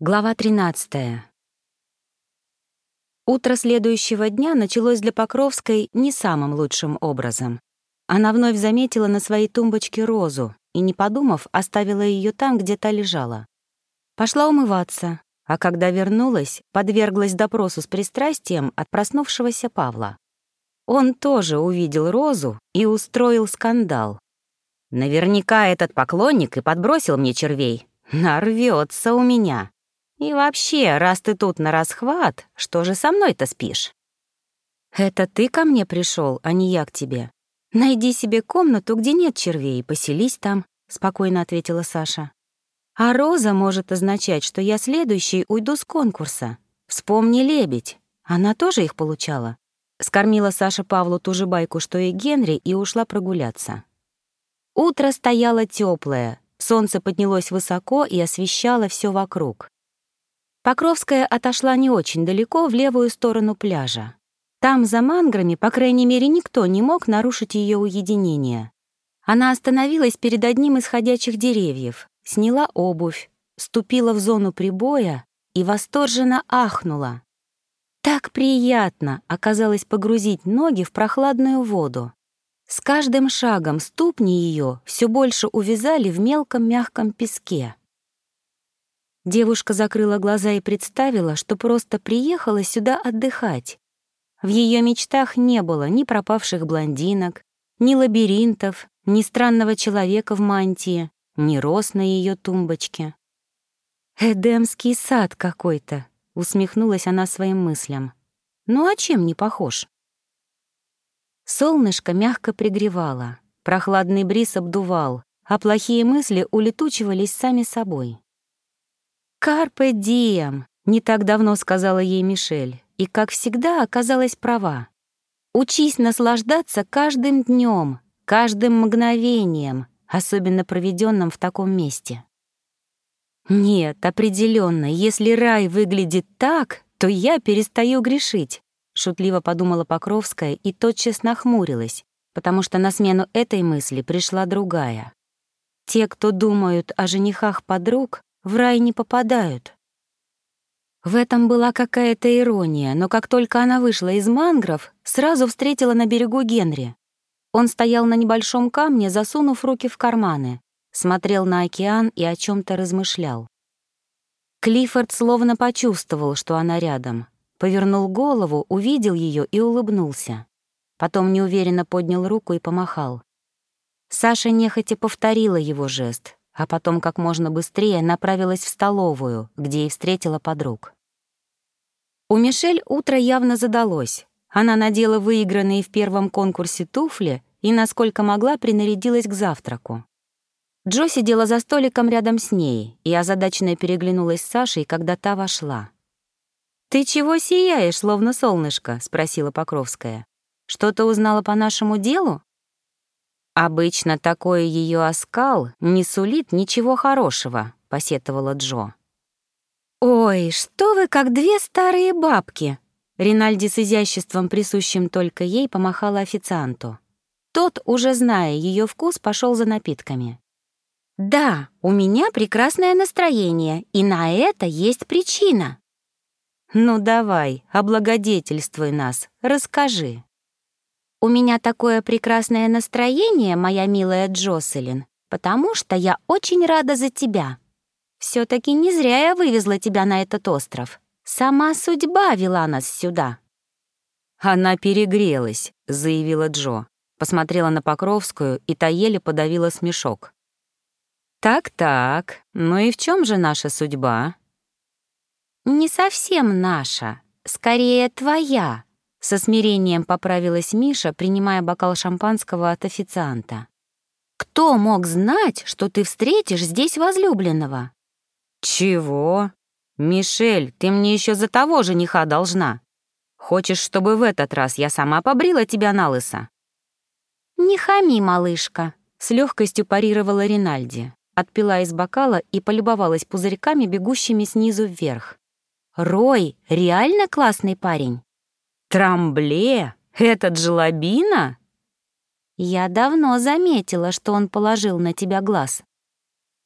Глава 13. Утро следующего дня началось для Покровской не самым лучшим образом. Она вновь заметила на своей тумбочке розу и, не подумав, оставила ее там, где та лежала. Пошла умываться, а когда вернулась, подверглась допросу с пристрастием от проснувшегося Павла. Он тоже увидел розу и устроил скандал. «Наверняка этот поклонник и подбросил мне червей. Нарвется у меня», и вообще, раз ты тут на расхват, что же со мной-то спишь? Это ты ко мне пришел, а не я к тебе. Найди себе комнату, где нет червей, поселись там, спокойно ответила Саша. А роза может означать, что я следующий уйду с конкурса. Вспомни лебедь. Она тоже их получала. Скормила Саша Павлу ту же байку, что и Генри, и ушла прогуляться. Утро стояло теплое, солнце поднялось высоко и освещало все вокруг. Покровская отошла не очень далеко в левую сторону пляжа. Там, за манграми, по крайней мере, никто не мог нарушить ее уединение. Она остановилась перед одним из ходячих деревьев, сняла обувь, ступила в зону прибоя и восторженно ахнула. Так приятно оказалось погрузить ноги в прохладную воду. С каждым шагом ступни ее все больше увязали в мелком мягком песке. Девушка закрыла глаза и представила, что просто приехала сюда отдыхать. В ее мечтах не было ни пропавших блондинок, ни лабиринтов, ни странного человека в мантии, ни роз на ее тумбочке. «Эдемский сад какой-то», — усмехнулась она своим мыслям. «Ну а чем не похож?» Солнышко мягко пригревало, прохладный бриз обдувал, а плохие мысли улетучивались сами собой. «Карпе дием», — не так давно сказала ей Мишель, и, как всегда, оказалась права. «Учись наслаждаться каждым днем, каждым мгновением, особенно проведенным в таком месте». «Нет, определенно, если рай выглядит так, то я перестаю грешить», — шутливо подумала Покровская и тотчас нахмурилась, потому что на смену этой мысли пришла другая. Те, кто думают о женихах подруг, в рай не попадают. В этом была какая-то ирония, но как только она вышла из мангров, сразу встретила на берегу Генри. Он стоял на небольшом камне, засунув руки в карманы, смотрел на океан и о чем то размышлял. Клиффорд словно почувствовал, что она рядом. Повернул голову, увидел ее и улыбнулся. Потом неуверенно поднял руку и помахал. Саша нехотя повторила его жест, а потом как можно быстрее направилась в столовую, где и встретила подруг. У Мишель утро явно задалось. Она надела выигранные в первом конкурсе туфли и, насколько могла, принарядилась к завтраку. Джо сидела за столиком рядом с ней, и озадаченная переглянулась с Сашей, когда та вошла. «Ты чего сияешь, словно солнышко?» — спросила Покровская. «Что-то узнала по нашему делу?» «Обычно такой ее оскал не сулит ничего хорошего», — посетовала Джо. «Ой, что вы как две старые бабки!» Ринальди с изяществом, присущим только ей, помахала официанту. Тот, уже зная ее вкус, пошел за напитками. «Да, у меня прекрасное настроение, и на это есть причина». «Ну давай, облагодетельствуй нас, расскажи». «У меня такое прекрасное настроение, моя милая Джоселин, потому что я очень рада за тебя. все таки не зря я вывезла тебя на этот остров. Сама судьба вела нас сюда». «Она перегрелась», — заявила Джо. Посмотрела на Покровскую, и та еле подавила смешок. «Так-так, ну и в чем же наша судьба?» «Не совсем наша, скорее твоя», со смирением поправилась Миша, принимая бокал шампанского от официанта. «Кто мог знать, что ты встретишь здесь возлюбленного?» «Чего? Мишель, ты мне еще за того жениха должна. Хочешь, чтобы в этот раз я сама побрила тебя на лысо?» «Не хами, малышка», — с легкостью парировала Ринальди, отпила из бокала и полюбовалась пузырьками, бегущими снизу вверх. «Рой, реально классный парень?» Трамбле? Этот жлобина? Я давно заметила, что он положил на тебя глаз.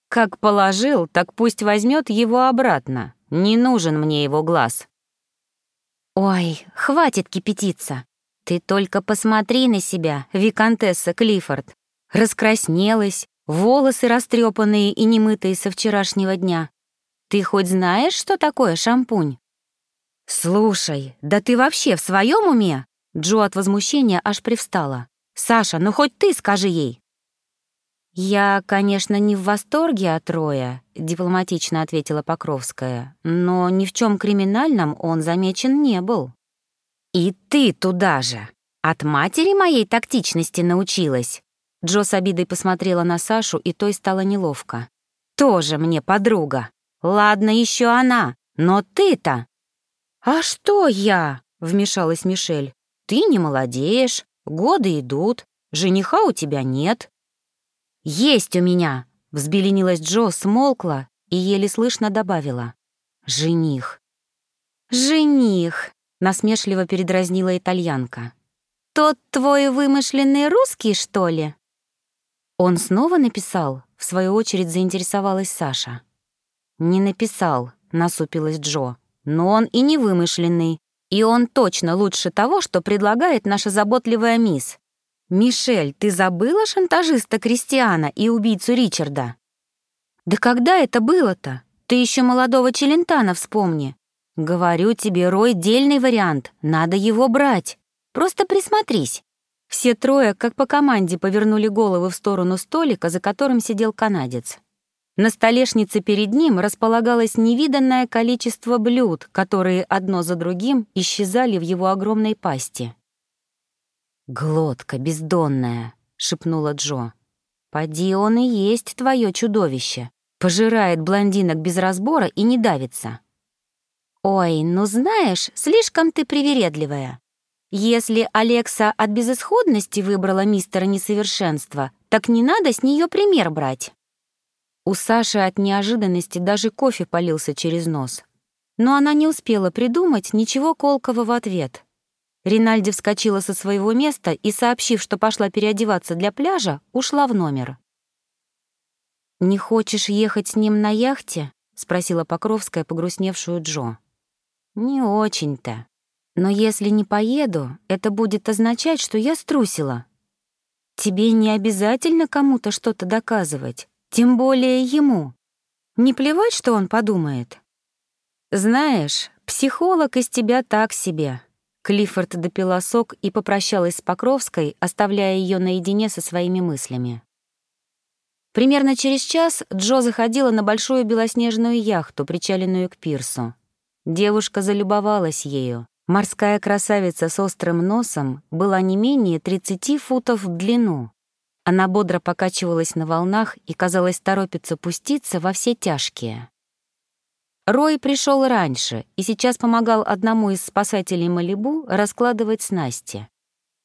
Как положил, так пусть возьмет его обратно. Не нужен мне его глаз». «Ой, хватит кипятиться. Ты только посмотри на себя, виконтесса Клиффорд. Раскраснелась, волосы растрепанные и немытые со вчерашнего дня. Ты хоть знаешь, что такое шампунь?» «Слушай, да ты вообще в своем уме?» Джо от возмущения аж привстала. «Саша, ну хоть ты скажи ей!» «Я, конечно, не в восторге от Роя», — дипломатично ответила Покровская, «но ни в чем криминальном он замечен не был». «И ты туда же! От матери моей тактичности научилась!» Джо с обидой посмотрела на Сашу, и той стало неловко. «Тоже мне подруга! Ладно, еще она, но ты-то...» «А что я?» — вмешалась Мишель. «Ты не молодеешь, годы идут, жениха у тебя нет, «Есть у меня!» — взбеленилась Джо, смолкла и еле слышно добавила. «Жених». «Жених!» — насмешливо передразнила итальянка. «Тот твой вымышленный русский, что ли?» Он снова написал, в свою очередь заинтересовалась Саша. «Не написал», — насупилась Джо, «но он и не вымышленный, и он точно лучше того, что предлагает наша заботливая мисс. «Мишель, ты забыла шантажиста Кристиана и убийцу Ричарда?» «Да когда это было-то? Ты еще молодого Челентана вспомни. Говорю тебе, Рой — дельный вариант, надо его брать. Просто присмотрись». Все трое, как по команде, повернули головы в сторону столика, за которым сидел канадец. На столешнице перед ним располагалось невиданное количество блюд, которые одно за другим исчезали в его огромной пасти. «Глотка бездонная», — шепнула Джо. «Поди он и есть твое чудовище. Пожирает блондинок без разбора и не давится». «Ой, ну знаешь, слишком ты привередливая. Если Алекса от безысходности выбрала мистера несовершенства, так не надо с нее пример брать». У Саши от неожиданности даже кофе полился через нос. Но она не успела придумать ничего колкого в ответ — Ринальди вскочила со своего места и, сообщив, что пошла переодеваться для пляжа, ушла в номер. «Не хочешь ехать с ним на яхте?» — спросила Покровская погрустневшую Джо. «Не очень-то. Но если не поеду, это будет означать, что я струсила. Тебе не обязательно кому-то что-то доказывать, тем более ему. Не плевать, что он подумает. Знаешь, психолог из тебя так себе», Клиффорд допила сок и попрощалась с Покровской, оставляя ее наедине со своими мыслями. Примерно через час Джо заходила на большую белоснежную яхту, причаленную к пирсу. Девушка залюбовалась ею. Морская красавица с острым носом была не менее 30 футов в длину. Она бодро покачивалась на волнах и, казалось, торопится пуститься во все тяжкие. Рой пришел раньше и сейчас помогал одному из спасателей Малибу раскладывать снасти.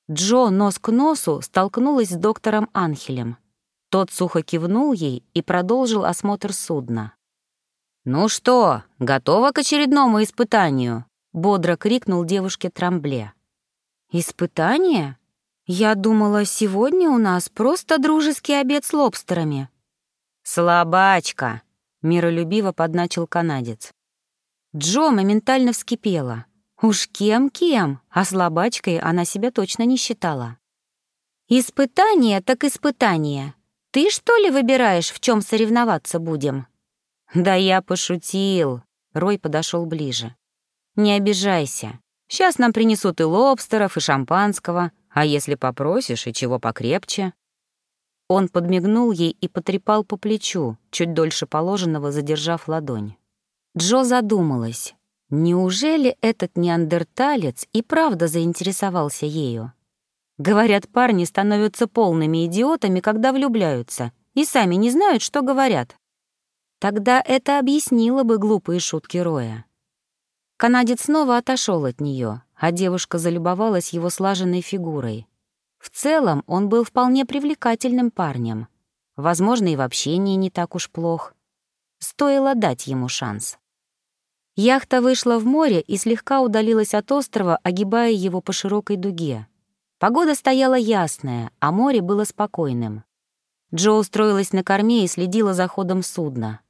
Джо нос к носу столкнулась с доктором Анхелем. Тот сухо кивнул ей и продолжил осмотр судна. «Ну что, готова к очередному испытанию?» — бодро крикнул девушке Трамбле. «Испытание? Я думала, сегодня у нас просто дружеский обед с лобстерами». «Слабачка!» миролюбиво подначил канадец. Джо моментально вскипела. Уж кем-кем, а слабачкой она себя точно не считала. «Испытание так испытание. Ты что ли выбираешь, в чем соревноваться будем?» «Да я пошутил», — Рой подошел ближе. «Не обижайся. Сейчас нам принесут и лобстеров, и шампанского, а если попросишь, и чего покрепче». Он подмигнул ей и потрепал по плечу, чуть дольше положенного задержав ладонь. Джо задумалась. Неужели этот неандерталец и правда заинтересовался ею? Говорят, парни становятся полными идиотами, когда влюбляются, и сами не знают, что говорят. Тогда это объяснило бы глупые шутки Роя. Канадец снова отошел от нее, а девушка залюбовалась его слаженной фигурой. В целом он был вполне привлекательным парнем. Возможно, и в общении не так уж плох. Стоило дать ему шанс. Яхта вышла в море и слегка удалилась от острова, огибая его по широкой дуге. Погода стояла ясная, а море было спокойным. Джо устроилась на корме и следила за ходом судна.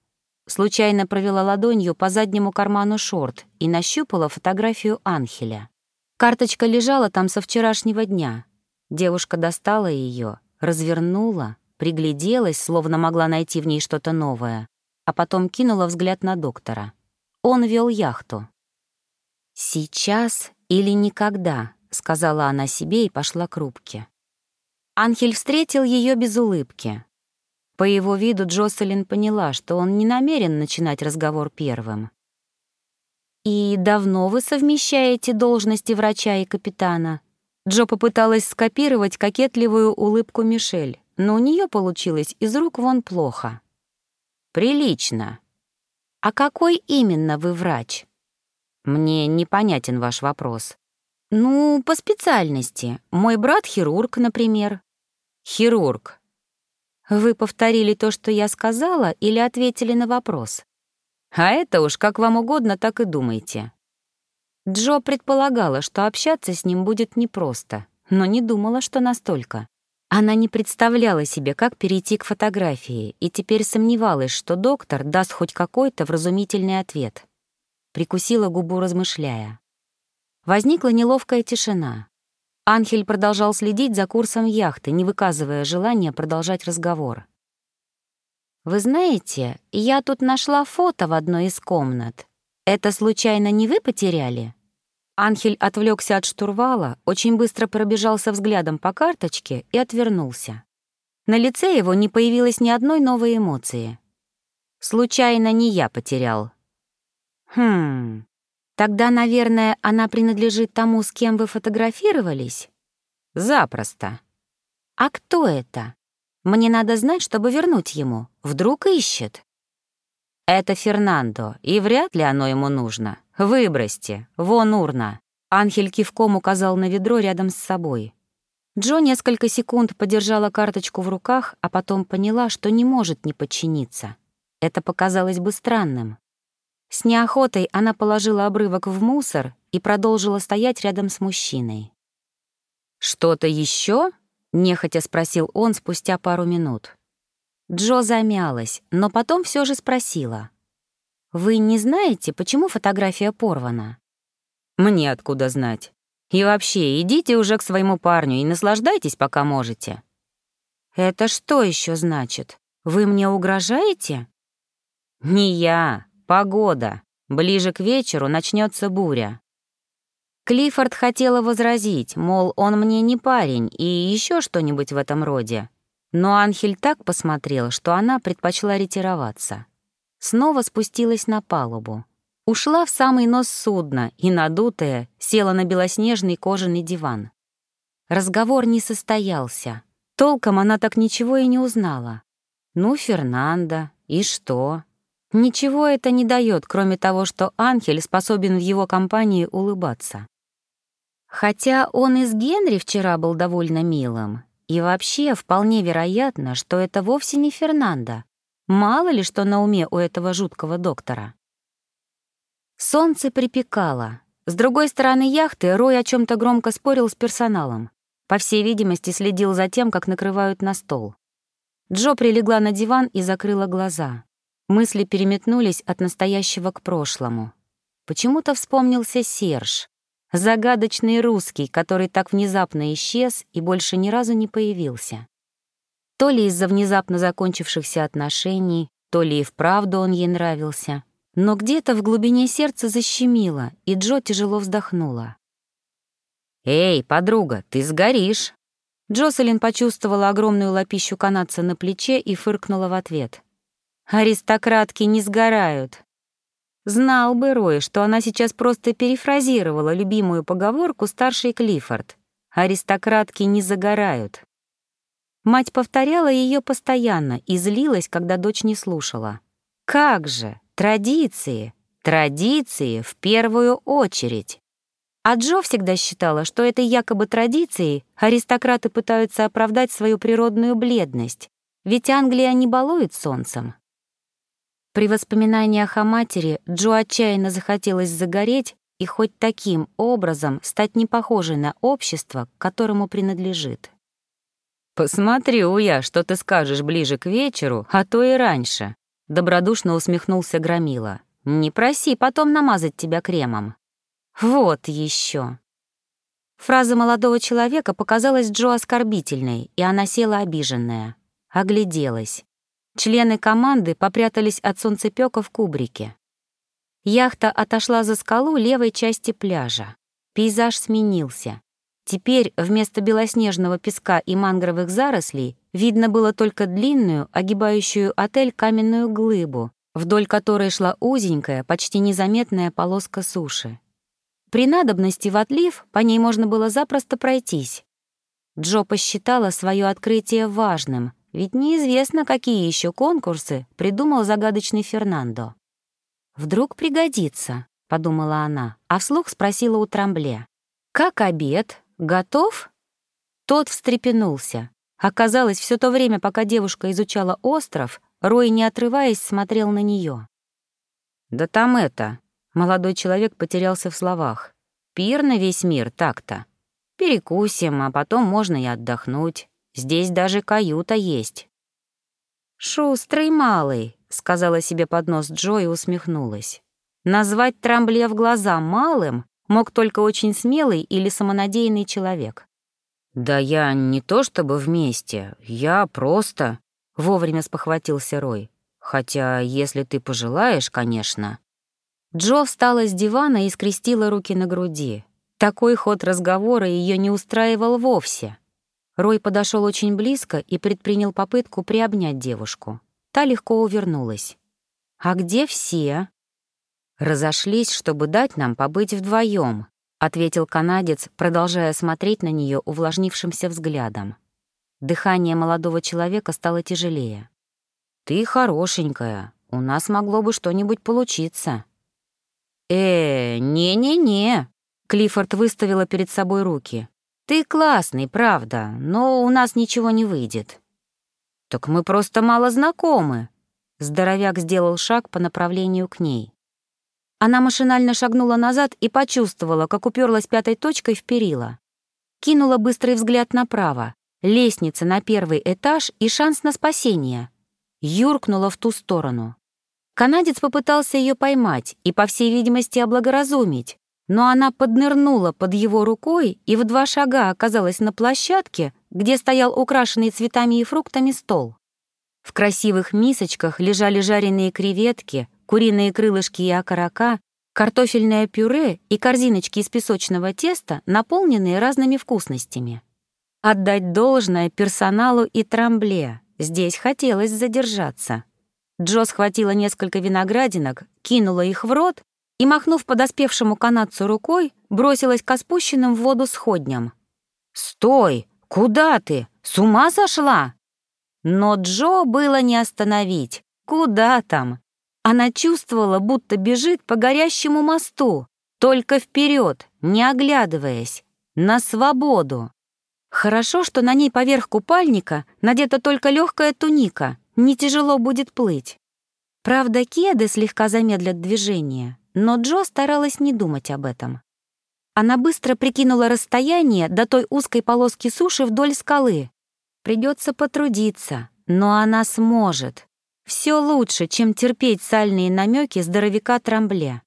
случайно провела ладонью по заднему карману шорт и нащупала фотографию Анхеля. Карточка лежала там со вчерашнего дня. Девушка достала ее, развернула, пригляделась, словно могла найти в ней что-то новое, а потом кинула взгляд на доктора. Он вел яхту. «Сейчас или никогда», — сказала она себе и пошла к рубке. Анхель встретил ее без улыбки. По его виду Джоселин поняла, что он не намерен начинать разговор первым. «И давно вы совмещаете должности врача и капитана?» Джо попыталась скопировать кокетливую улыбку Мишель, но у нее получилось из рук вон плохо. «Прилично». «А какой именно вы врач?» «Мне непонятен ваш вопрос». «Ну, по специальности. Мой брат хирург, например». «Хирург». «Вы повторили то, что я сказала, или ответили на вопрос?» А это уж как вам угодно, так и думайте. Джо предполагала, что общаться с ним будет непросто, но не думала, что настолько. Она не представляла себе, как перейти к фотографии, и теперь сомневалась, что доктор даст хоть какой-то вразумительный ответ. Прикусила губу, размышляя. Возникла неловкая тишина. Анхель продолжал следить за курсом яхты, не выказывая желания продолжать разговор. «Вы знаете, я тут нашла фото в одной из комнат. Это случайно не вы потеряли?» Анхель отвлекся от штурвала, очень быстро пробежался взглядом по карточке и отвернулся. На лице его не появилось ни одной новой эмоции. «Случайно не я потерял». «Хм, тогда, наверное, она принадлежит тому, с кем вы фотографировались?» «Запросто». «А кто это?» Мне надо знать, чтобы вернуть ему. Вдруг ищет. Это Фернандо, и вряд ли оно ему нужно. Выбросьте, вон урна. Анхель кивком указал на ведро рядом с собой. Джо несколько секунд подержала карточку в руках, а потом поняла, что не может не подчиниться. Это показалось бы странным. С неохотой она положила обрывок в мусор и продолжила стоять рядом с мужчиной. «Что-то еще? — нехотя спросил он спустя пару минут. Джо замялась, но потом все же спросила. «Вы не знаете, почему фотография порвана?» «Мне откуда знать? И вообще, идите уже к своему парню и наслаждайтесь, пока можете». «Это что еще значит? Вы мне угрожаете?» «Не я, погода. Ближе к вечеру начнется буря. Клиффорд хотела возразить, мол, он мне не парень и еще что-нибудь в этом роде. Но Анхель так посмотрел, что она предпочла ретироваться. Снова спустилась на палубу. Ушла в самый нос судна и, надутая, села на белоснежный кожаный диван. Разговор не состоялся. Толком она так ничего и не узнала. Ну, Фернандо, и что? Ничего это не дает, кроме того, что Анхель способен в его компании улыбаться. Хотя он и с Генри вчера был довольно милым. И вообще, вполне вероятно, что это вовсе не Фернандо. Мало ли, что на уме у этого жуткого доктора. Солнце припекало. С другой стороны яхты Рой о чем то громко спорил с персоналом. По всей видимости, следил за тем, как накрывают на стол. Джо прилегла на диван и закрыла глаза. Мысли переметнулись от настоящего к прошлому. Почему-то вспомнился Серж. Загадочный русский, который так внезапно исчез и больше ни разу не появился. То ли из-за внезапно закончившихся отношений, то ли и вправду он ей нравился. Но где-то в глубине сердца защемило, и Джо тяжело вздохнула. «Эй, подруга, ты сгоришь!» Джоселин почувствовала огромную лапищу канадца на плече и фыркнула в ответ. «Аристократки не сгорают!» Знал бы Рой, что она сейчас просто перефразировала любимую поговорку старшей Клиффорд. «Аристократки не загорают». Мать повторяла ее постоянно и злилась, когда дочь не слушала. «Как же! Традиции! Традиции в первую очередь!» А Джо всегда считала, что этой якобы традицией аристократы пытаются оправдать свою природную бледность, ведь Англия не балует солнцем. При воспоминаниях о матери Джо отчаянно захотелось загореть и хоть таким образом стать не похожей на общество, к которому принадлежит. «Посмотрю я, что ты скажешь ближе к вечеру, а то и раньше», Добродушно усмехнулся Громила. «Не проси потом намазать тебя кремом». «Вот еще. Фраза молодого человека показалась Джо оскорбительной, и она села обиженная. Огляделась. Члены команды попрятались от солнцепёка в кубрике. Яхта отошла за скалу левой части пляжа. Пейзаж сменился. Теперь вместо белоснежного песка и мангровых зарослей видно было только длинную, огибающую отель каменную глыбу, вдоль которой шла узенькая, почти незаметная полоска суши. При надобности в отлив по ней можно было запросто пройтись. Джо посчитала свое открытие важным, ведь неизвестно, какие еще конкурсы придумал загадочный Фернандо. «Вдруг пригодится», — подумала она, а вслух спросила у Трамбле. «Как обед? Готов?» Тот встрепенулся. Оказалось, все то время, пока девушка изучала остров, Рой, не отрываясь, смотрел на нее. «Да там это...» Молодой человек потерялся в словах. «Пир на весь мир так-то. Перекусим, а потом можно и отдохнуть. Здесь даже каюта есть». «Шустрый малый», — сказала себе под нос Джо и усмехнулась. Назвать Трамбле в глаза малым мог только очень смелый или самонадеянный человек. «Да я не то чтобы вместе, я просто...» — вовремя спохватился Рой. «Хотя, если ты пожелаешь, конечно...» Джо встала с дивана и скрестила руки на груди. Такой ход разговора ее не устраивал вовсе. Рой подошел очень близко и предпринял попытку приобнять девушку. Та легко увернулась. «А где все?» «Разошлись, чтобы дать нам побыть вдвоем, ответил канадец, продолжая смотреть на нее увлажнившимся взглядом. Дыхание молодого человека стало тяжелее. «Ты хорошенькая, у нас могло бы что-нибудь получиться». «Э, не-не-не», — Клиффорд выставила перед собой руки. «Ты классный, правда, но у нас ничего не выйдет». «Так мы просто мало знакомы», — здоровяк сделал шаг по направлению к ней. Она машинально шагнула назад и почувствовала, как уперлась пятой точкой в перила. Кинула быстрый взгляд направо. Лестница на первый этаж и шанс на спасение. Юркнула в ту сторону. Канадец попытался ее поймать и, по всей видимости, облагоразумить, но она поднырнула под его рукой и в два шага оказалась на площадке, где стоял украшенный цветами и фруктами стол. В красивых мисочках лежали жареные креветки, куриные крылышки и окорока, картофельное пюре и корзиночки из песочного теста, наполненные разными вкусностями. Отдать должное персоналу и трамбле. Здесь хотелось задержаться. Джо схватила несколько виноградинок, кинула их в рот и, махнув подоспевшему канадцу рукой, бросилась к спущенным в воду сходням. «Стой! Куда ты? С ума сошла?» Но Джо было не остановить. Куда там? Она чувствовала, будто бежит по горящему мосту, только вперед, не оглядываясь, на свободу. Хорошо, что на ней поверх купальника надета только легкая туника, не тяжело будет плыть. Правда, кеды слегка замедлят движение, но Джо старалась не думать об этом. Она быстро прикинула расстояние до той узкой полоски суши вдоль скалы. Придется потрудиться, но она сможет. Все лучше, чем терпеть сальные намеки здоровяка Трамбле.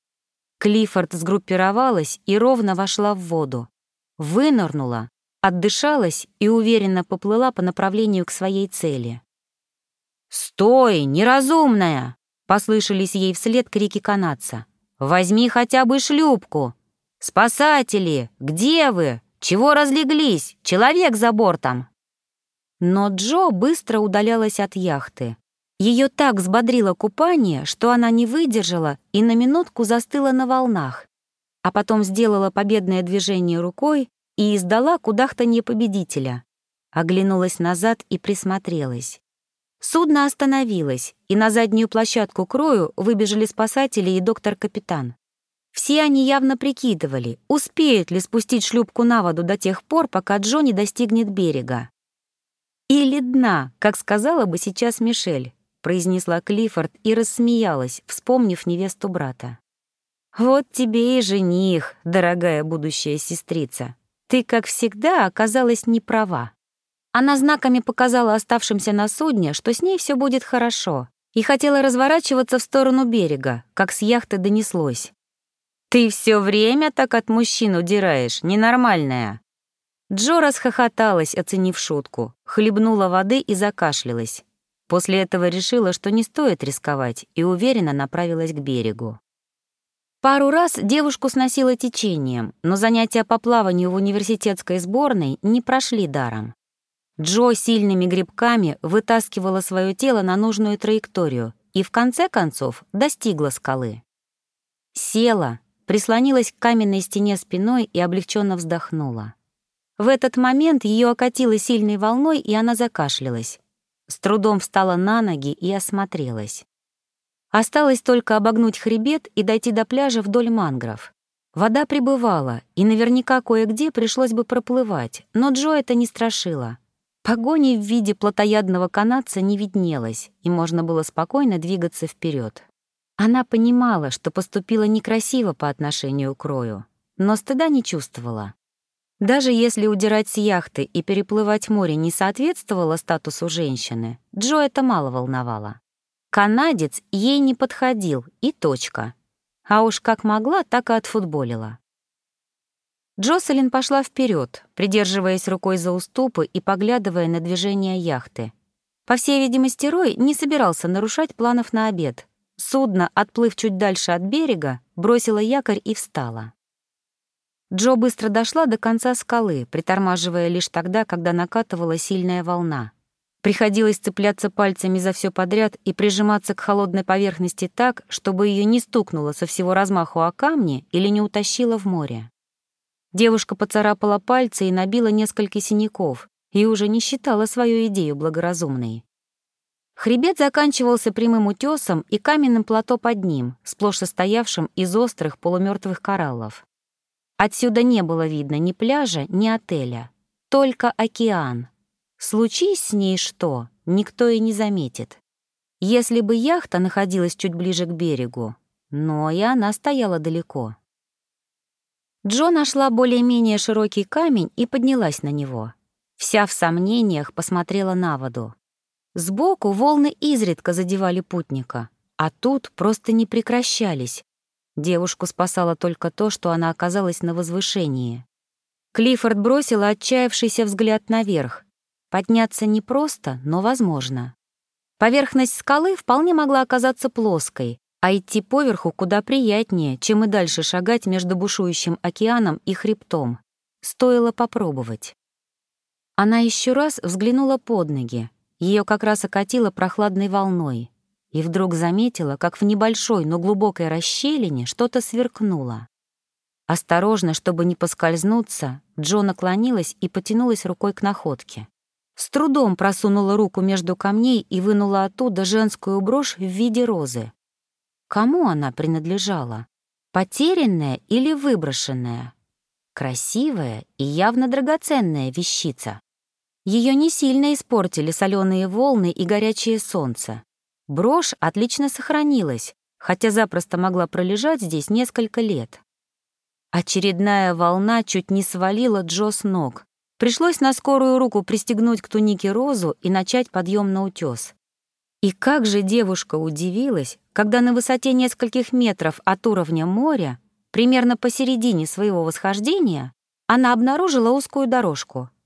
Клиффорд сгруппировалась и ровно вошла в воду. Вынырнула, отдышалась и уверенно поплыла по направлению к своей цели. «Стой, неразумная!» — послышались ей вслед крики канадца. «Возьми хотя бы шлюпку! Спасатели, где вы? Чего разлеглись? Человек за бортом!» Но Джо быстро удалялась от яхты. Ее так взбодрило купание, что она не выдержала и на минутку застыла на волнах, а потом сделала победное движение рукой и издала кудахтанье победителя. Оглянулась назад и присмотрелась. Судно остановилось, и на заднюю площадку крою выбежали спасатели и доктор-капитан. Все они явно прикидывали, успеют ли спустить шлюпку на воду до тех пор, пока Джо не достигнет берега. «Или дна, как сказала бы сейчас Мишель», — произнесла Клиффорд и рассмеялась, вспомнив невесту брата. «Вот тебе и жених, дорогая будущая сестрица. Ты, как всегда, оказалась не права». Она знаками показала оставшимся на судне, что с ней все будет хорошо, и хотела разворачиваться в сторону берега, как с яхты донеслось. «Ты все время так от мужчин удираешь, ненормальная!» Джо расхохоталась, оценив шутку, хлебнула воды и закашлялась. После этого решила, что не стоит рисковать, и уверенно направилась к берегу. Пару раз девушку сносило течением, но занятия по плаванию в университетской сборной не прошли даром. Джо сильными грибками вытаскивала свое тело на нужную траекторию и в конце концов достигла скалы. Села, прислонилась к каменной стене спиной и облегченно вздохнула. В этот момент ее окатило сильной волной, и она закашлялась. С трудом встала на ноги и осмотрелась. Осталось только обогнуть хребет и дойти до пляжа вдоль мангров. Вода прибывала, и наверняка кое-где пришлось бы проплывать, но Джо это не страшило. Погони в виде плотоядного канадца не виднелось, и можно было спокойно двигаться вперед. Она понимала, что поступила некрасиво по отношению к Рою, но стыда не чувствовала. Даже если удирать с яхты и переплывать море не соответствовало статусу женщины, Джо это мало волновало. Канадец ей не подходил, и точка. А уж как могла, так и отфутболила. Джоселин пошла вперед, придерживаясь рукой за уступы и поглядывая на движение яхты. По всей видимости, Рой не собирался нарушать планов на обед, Судно, отплыв чуть дальше от берега, бросило якорь и встало. Джо быстро дошла до конца скалы, притормаживая лишь тогда, когда накатывала сильная волна. Приходилось цепляться пальцами за все подряд и прижиматься к холодной поверхности так, чтобы ее не стукнуло со всего размаху о камни или не утащило в море. Девушка поцарапала пальцы и набила несколько синяков, и уже не считала свою идею благоразумной. Хребет заканчивался прямым утесом и каменным плато под ним, сплошь состоявшим из острых полумертвых кораллов. Отсюда не было видно ни пляжа, ни отеля, только океан. Случись с ней что, никто и не заметит. Если бы яхта находилась чуть ближе к берегу, но и она стояла далеко. Джо нашла более-менее широкий камень и поднялась на него. Вся в сомнениях посмотрела на воду. Сбоку волны изредка задевали путника, а тут просто не прекращались. Девушку спасало только то, что она оказалась на возвышении. Клиффорд бросил отчаявшийся взгляд наверх. Подняться непросто, но возможно. Поверхность скалы вполне могла оказаться плоской, а идти поверху куда приятнее, чем и дальше шагать между бушующим океаном и хребтом. Стоило попробовать. Она еще раз взглянула под ноги, ее как раз окатило прохладной волной, и вдруг заметила, как в небольшой, но глубокой расщелине что-то сверкнуло. Осторожно, чтобы не поскользнуться, Джо наклонилась и потянулась рукой к находке. С трудом просунула руку между камней и вынула оттуда женскую брошь в виде розы. Кому она принадлежала? Потерянная или выброшенная? Красивая и явно драгоценная вещица. Ее не сильно испортили соленые волны и горячее солнце. Брошь отлично сохранилась, хотя запросто могла пролежать здесь несколько лет. Очередная волна чуть не свалила Джо с ног. Пришлось на скорую руку пристегнуть к тунике розу и начать подъем на утес. И как же девушка удивилась, когда на высоте нескольких метров от уровня моря, примерно посередине своего восхождения, она обнаружила узкую дорожку —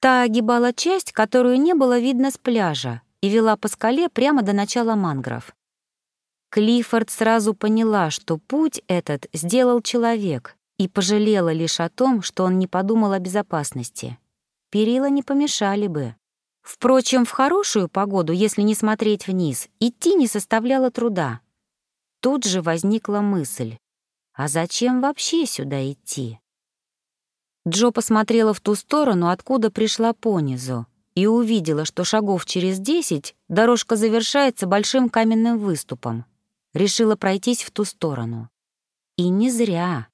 Та огибала часть, которую не было видно с пляжа, и вела по скале прямо до начала мангров. Клиффорд сразу поняла, что путь этот сделал человек, и пожалела лишь о том, что он не подумал о безопасности. Перила не помешали бы. Впрочем, в хорошую погоду, если не смотреть вниз, идти не составляло труда. Тут же возникла мысль, а зачем вообще сюда идти? Джо посмотрела в ту сторону, откуда пришла понизу, и увидела, что шагов через десять дорожка завершается большим каменным выступом. Решила пройтись в ту сторону. И не зря.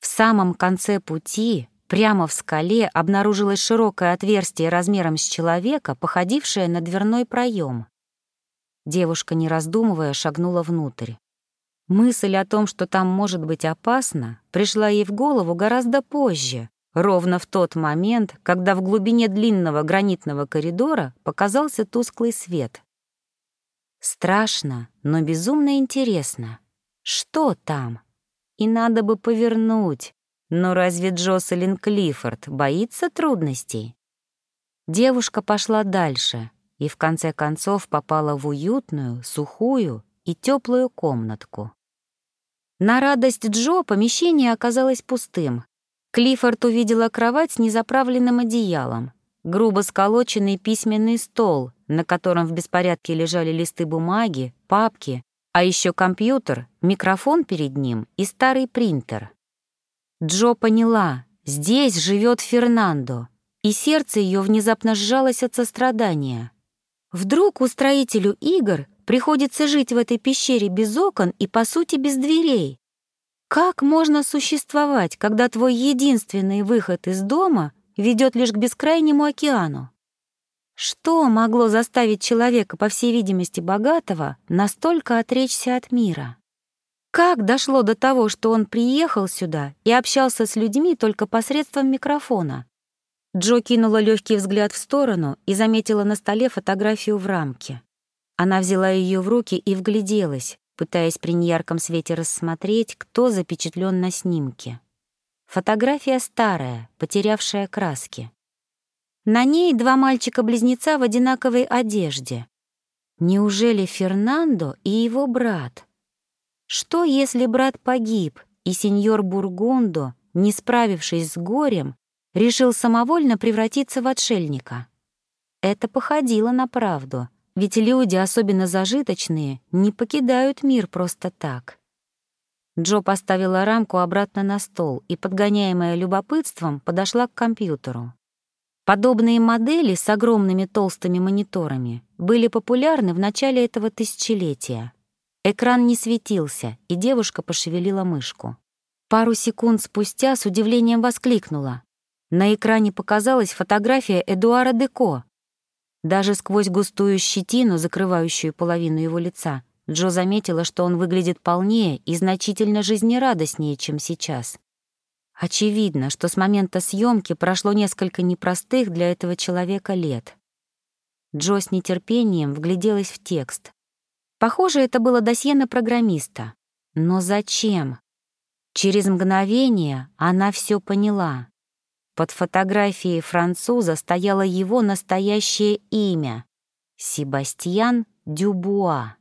В самом конце пути, прямо в скале, обнаружилось широкое отверстие размером с человека, походившее на дверной проем. Девушка, не раздумывая, шагнула внутрь. Мысль о том, что там может быть опасно, пришла ей в голову гораздо позже, Ровно в тот момент, когда в глубине длинного гранитного коридора показался тусклый свет. Страшно, но безумно интересно. Что там? И надо бы повернуть. Но разве Джоселин Клиффорд боится трудностей? Девушка пошла дальше и в конце концов попала в уютную, сухую и теплую комнатку. На радость Джо помещение оказалось пустым. Клиффорд увидела кровать с незаправленным одеялом, грубо сколоченный письменный стол, на котором в беспорядке лежали листы бумаги, папки, а еще компьютер, микрофон перед ним и старый принтер. Джо поняла, здесь живет Фернандо, и сердце ее внезапно сжалось от сострадания. Вдруг устроителю игр приходится жить в этой пещере без окон и, по сути, без дверей. Как можно существовать, когда твой единственный выход из дома ведет лишь к бескрайнему океану? Что могло заставить человека, по всей видимости, богатого, настолько отречься от мира? Как дошло до того, что он приехал сюда и общался с людьми только посредством микрофона? Джо кинула легкий взгляд в сторону и заметила на столе фотографию в рамке. Она взяла ее в руки и вгляделась, пытаясь при неярком свете рассмотреть, кто запечатлен на снимке. Фотография старая, потерявшая краски. На ней два мальчика-близнеца в одинаковой одежде. Неужели Фернандо и его брат? Что, если брат погиб, и сеньор Бургундо, не справившись с горем, решил самовольно превратиться в отшельника? Это походило на правду — ведь люди, особенно зажиточные, не покидают мир просто так. Джо поставила рамку обратно на стол и, подгоняемая любопытством, подошла к компьютеру. Подобные модели с огромными толстыми мониторами были популярны в начале этого тысячелетия. Экран не светился, и девушка пошевелила мышку. Пару секунд спустя с удивлением воскликнула. На экране показалась фотография Эдуара Деко, даже сквозь густую щетину, закрывающую половину его лица, Джо заметила, что он выглядит полнее и значительно жизнерадостнее, чем сейчас. Очевидно, что с момента съемки прошло несколько непростых для этого человека лет. Джо с нетерпением вгляделась в текст. Похоже, это было досье на программиста. Но зачем? Через мгновение она все поняла. Под фотографией француза стояло его настоящее имя — Себастьян Дюбуа.